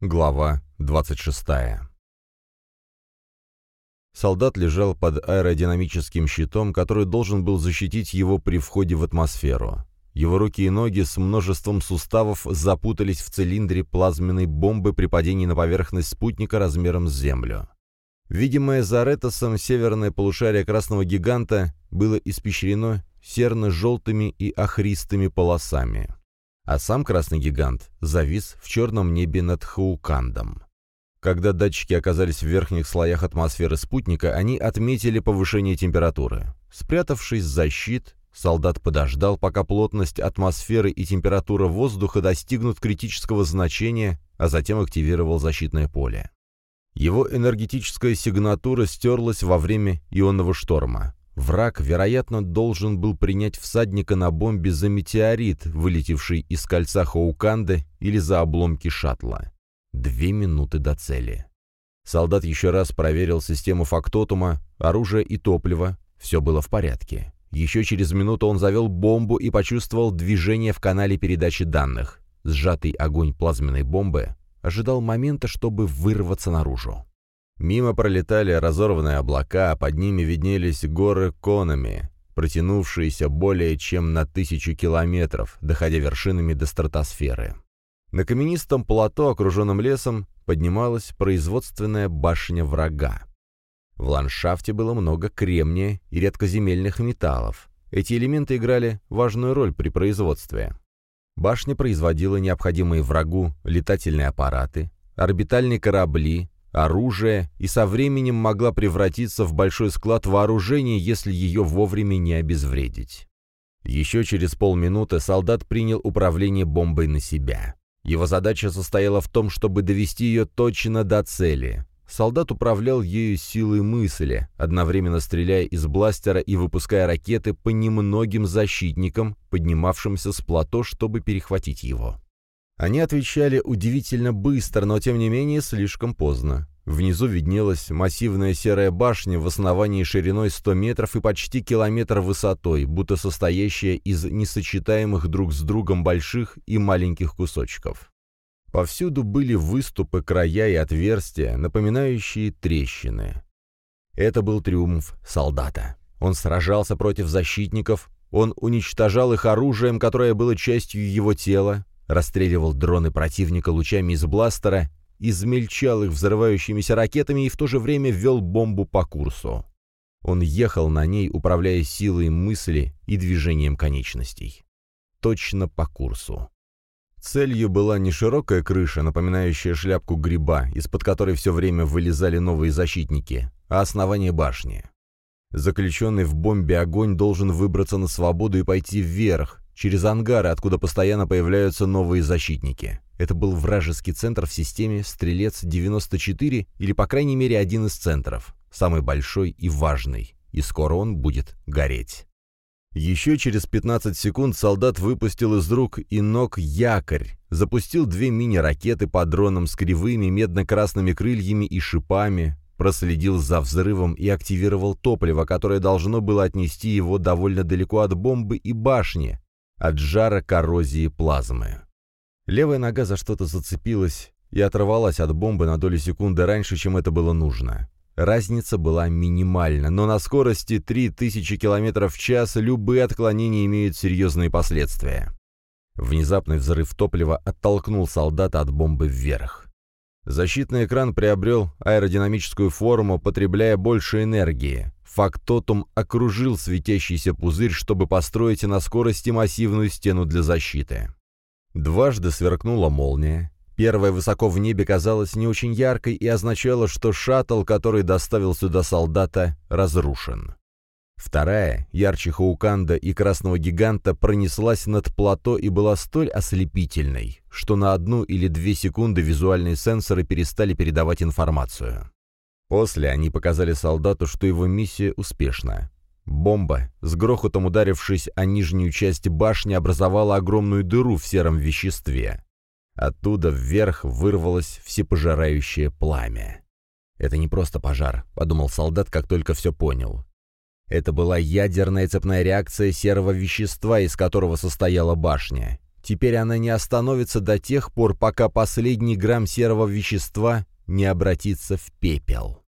Глава 26. Солдат лежал под аэродинамическим щитом, который должен был защитить его при входе в атмосферу. Его руки и ноги с множеством суставов запутались в цилиндре плазменной бомбы при падении на поверхность спутника размером с Землю. Видимое за Ретосом северное полушарие красного гиганта было испещрено серно-желтыми и охристыми полосами а сам красный гигант завис в черном небе над Хаукандом. Когда датчики оказались в верхних слоях атмосферы спутника, они отметили повышение температуры. Спрятавшись за щит, солдат подождал, пока плотность атмосферы и температура воздуха достигнут критического значения, а затем активировал защитное поле. Его энергетическая сигнатура стерлась во время ионного шторма. Враг, вероятно, должен был принять всадника на бомбе за метеорит, вылетевший из кольца Хоуканды или за обломки шаттла. Две минуты до цели. Солдат еще раз проверил систему фактотума, оружие и топливо. Все было в порядке. Еще через минуту он завел бомбу и почувствовал движение в канале передачи данных. Сжатый огонь плазменной бомбы ожидал момента, чтобы вырваться наружу. Мимо пролетали разорванные облака, а под ними виднелись горы Конами, протянувшиеся более чем на тысячу километров, доходя вершинами до стратосферы. На каменистом плато, окруженном лесом, поднималась производственная башня врага. В ландшафте было много кремния и редкоземельных металлов. Эти элементы играли важную роль при производстве. Башня производила необходимые врагу летательные аппараты, орбитальные корабли, оружие и со временем могла превратиться в большой склад вооружений, если ее вовремя не обезвредить. Еще через полминуты солдат принял управление бомбой на себя. Его задача состояла в том, чтобы довести ее точно до цели. Солдат управлял ею силой мысли, одновременно стреляя из бластера и выпуская ракеты по немногим защитникам, поднимавшимся с плато, чтобы перехватить его. Они отвечали удивительно быстро, но тем не менее слишком поздно. Внизу виднелась массивная серая башня в основании шириной 100 метров и почти километр высотой, будто состоящая из несочетаемых друг с другом больших и маленьких кусочков. Повсюду были выступы, края и отверстия, напоминающие трещины. Это был триумф солдата. Он сражался против защитников, он уничтожал их оружием, которое было частью его тела, расстреливал дроны противника лучами из бластера, измельчал их взрывающимися ракетами и в то же время ввел бомбу по курсу. Он ехал на ней, управляя силой мысли и движением конечностей. Точно по курсу. Целью была не широкая крыша, напоминающая шляпку гриба, из-под которой все время вылезали новые защитники, а основание башни. Заключенный в бомбе огонь должен выбраться на свободу и пойти вверх, через ангары, откуда постоянно появляются новые защитники. Это был вражеский центр в системе «Стрелец-94» или, по крайней мере, один из центров, самый большой и важный, и скоро он будет гореть. Еще через 15 секунд солдат выпустил из рук и ног якорь, запустил две мини-ракеты по дронам с кривыми медно-красными крыльями и шипами, проследил за взрывом и активировал топливо, которое должно было отнести его довольно далеко от бомбы и башни, от жара коррозии плазмы. Левая нога за что-то зацепилась и оторвалась от бомбы на долю секунды раньше, чем это было нужно. Разница была минимальна, но на скорости 3000 км в час любые отклонения имеют серьезные последствия. Внезапный взрыв топлива оттолкнул солдата от бомбы вверх. Защитный экран приобрел аэродинамическую форму, потребляя больше энергии. Фактотум окружил светящийся пузырь, чтобы построить на скорости массивную стену для защиты. Дважды сверкнула молния. Первая высоко в небе казалась не очень яркой и означала, что шаттл, который доставил сюда солдата, разрушен. Вторая, ярче Хауканда и Красного Гиганта, пронеслась над плато и была столь ослепительной, что на одну или две секунды визуальные сенсоры перестали передавать информацию. После они показали солдату, что его миссия успешна. Бомба, с грохотом ударившись о нижнюю часть башни, образовала огромную дыру в сером веществе. Оттуда вверх вырвалось всепожирающее пламя. «Это не просто пожар», — подумал солдат, как только все понял. Это была ядерная цепная реакция серого вещества, из которого состояла башня. Теперь она не остановится до тех пор, пока последний грамм серого вещества не обратится в пепел.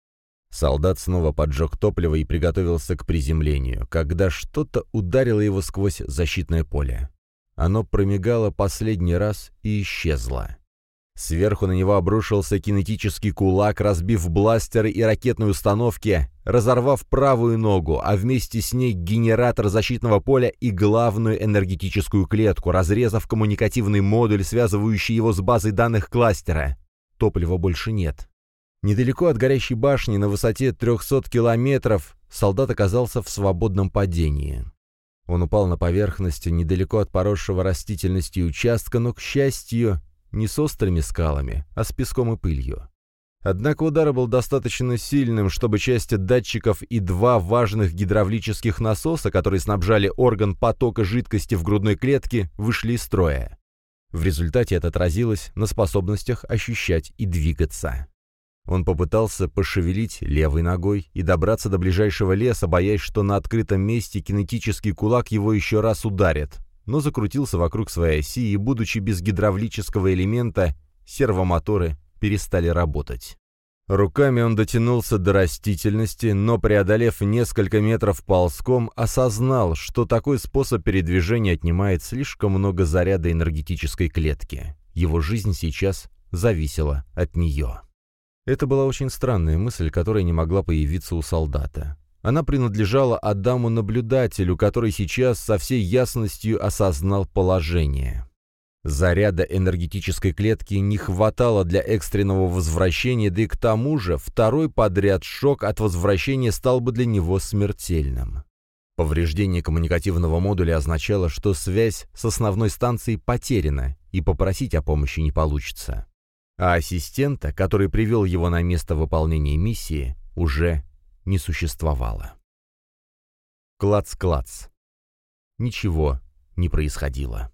Солдат снова поджег топливо и приготовился к приземлению, когда что-то ударило его сквозь защитное поле. Оно промигало последний раз и исчезло. Сверху на него обрушился кинетический кулак, разбив бластеры и ракетные установки, разорвав правую ногу, а вместе с ней генератор защитного поля и главную энергетическую клетку, разрезав коммуникативный модуль, связывающий его с базой данных кластера. Топлива больше нет. Недалеко от горящей башни на высоте 300 километров солдат оказался в свободном падении. Он упал на поверхность недалеко от поросшего растительностью участка, но, к счастью, не с острыми скалами, а с песком и пылью. Однако удар был достаточно сильным, чтобы часть датчиков и два важных гидравлических насоса, которые снабжали орган потока жидкости в грудной клетке, вышли из строя. В результате это отразилось на способностях ощущать и двигаться. Он попытался пошевелить левой ногой и добраться до ближайшего леса, боясь, что на открытом месте кинетический кулак его еще раз ударит, но закрутился вокруг своей оси, и, будучи без гидравлического элемента, сервомоторы перестали работать. Руками он дотянулся до растительности, но, преодолев несколько метров ползком, осознал, что такой способ передвижения отнимает слишком много заряда энергетической клетки. Его жизнь сейчас зависела от нее. Это была очень странная мысль, которая не могла появиться у солдата. Она принадлежала Адаму-наблюдателю, который сейчас со всей ясностью осознал положение. Заряда энергетической клетки не хватало для экстренного возвращения, да и к тому же второй подряд шок от возвращения стал бы для него смертельным. Повреждение коммуникативного модуля означало, что связь с основной станцией потеряна, и попросить о помощи не получится. А ассистента, который привел его на место выполнения миссии, уже не существовало. Клац-клац. Ничего не происходило.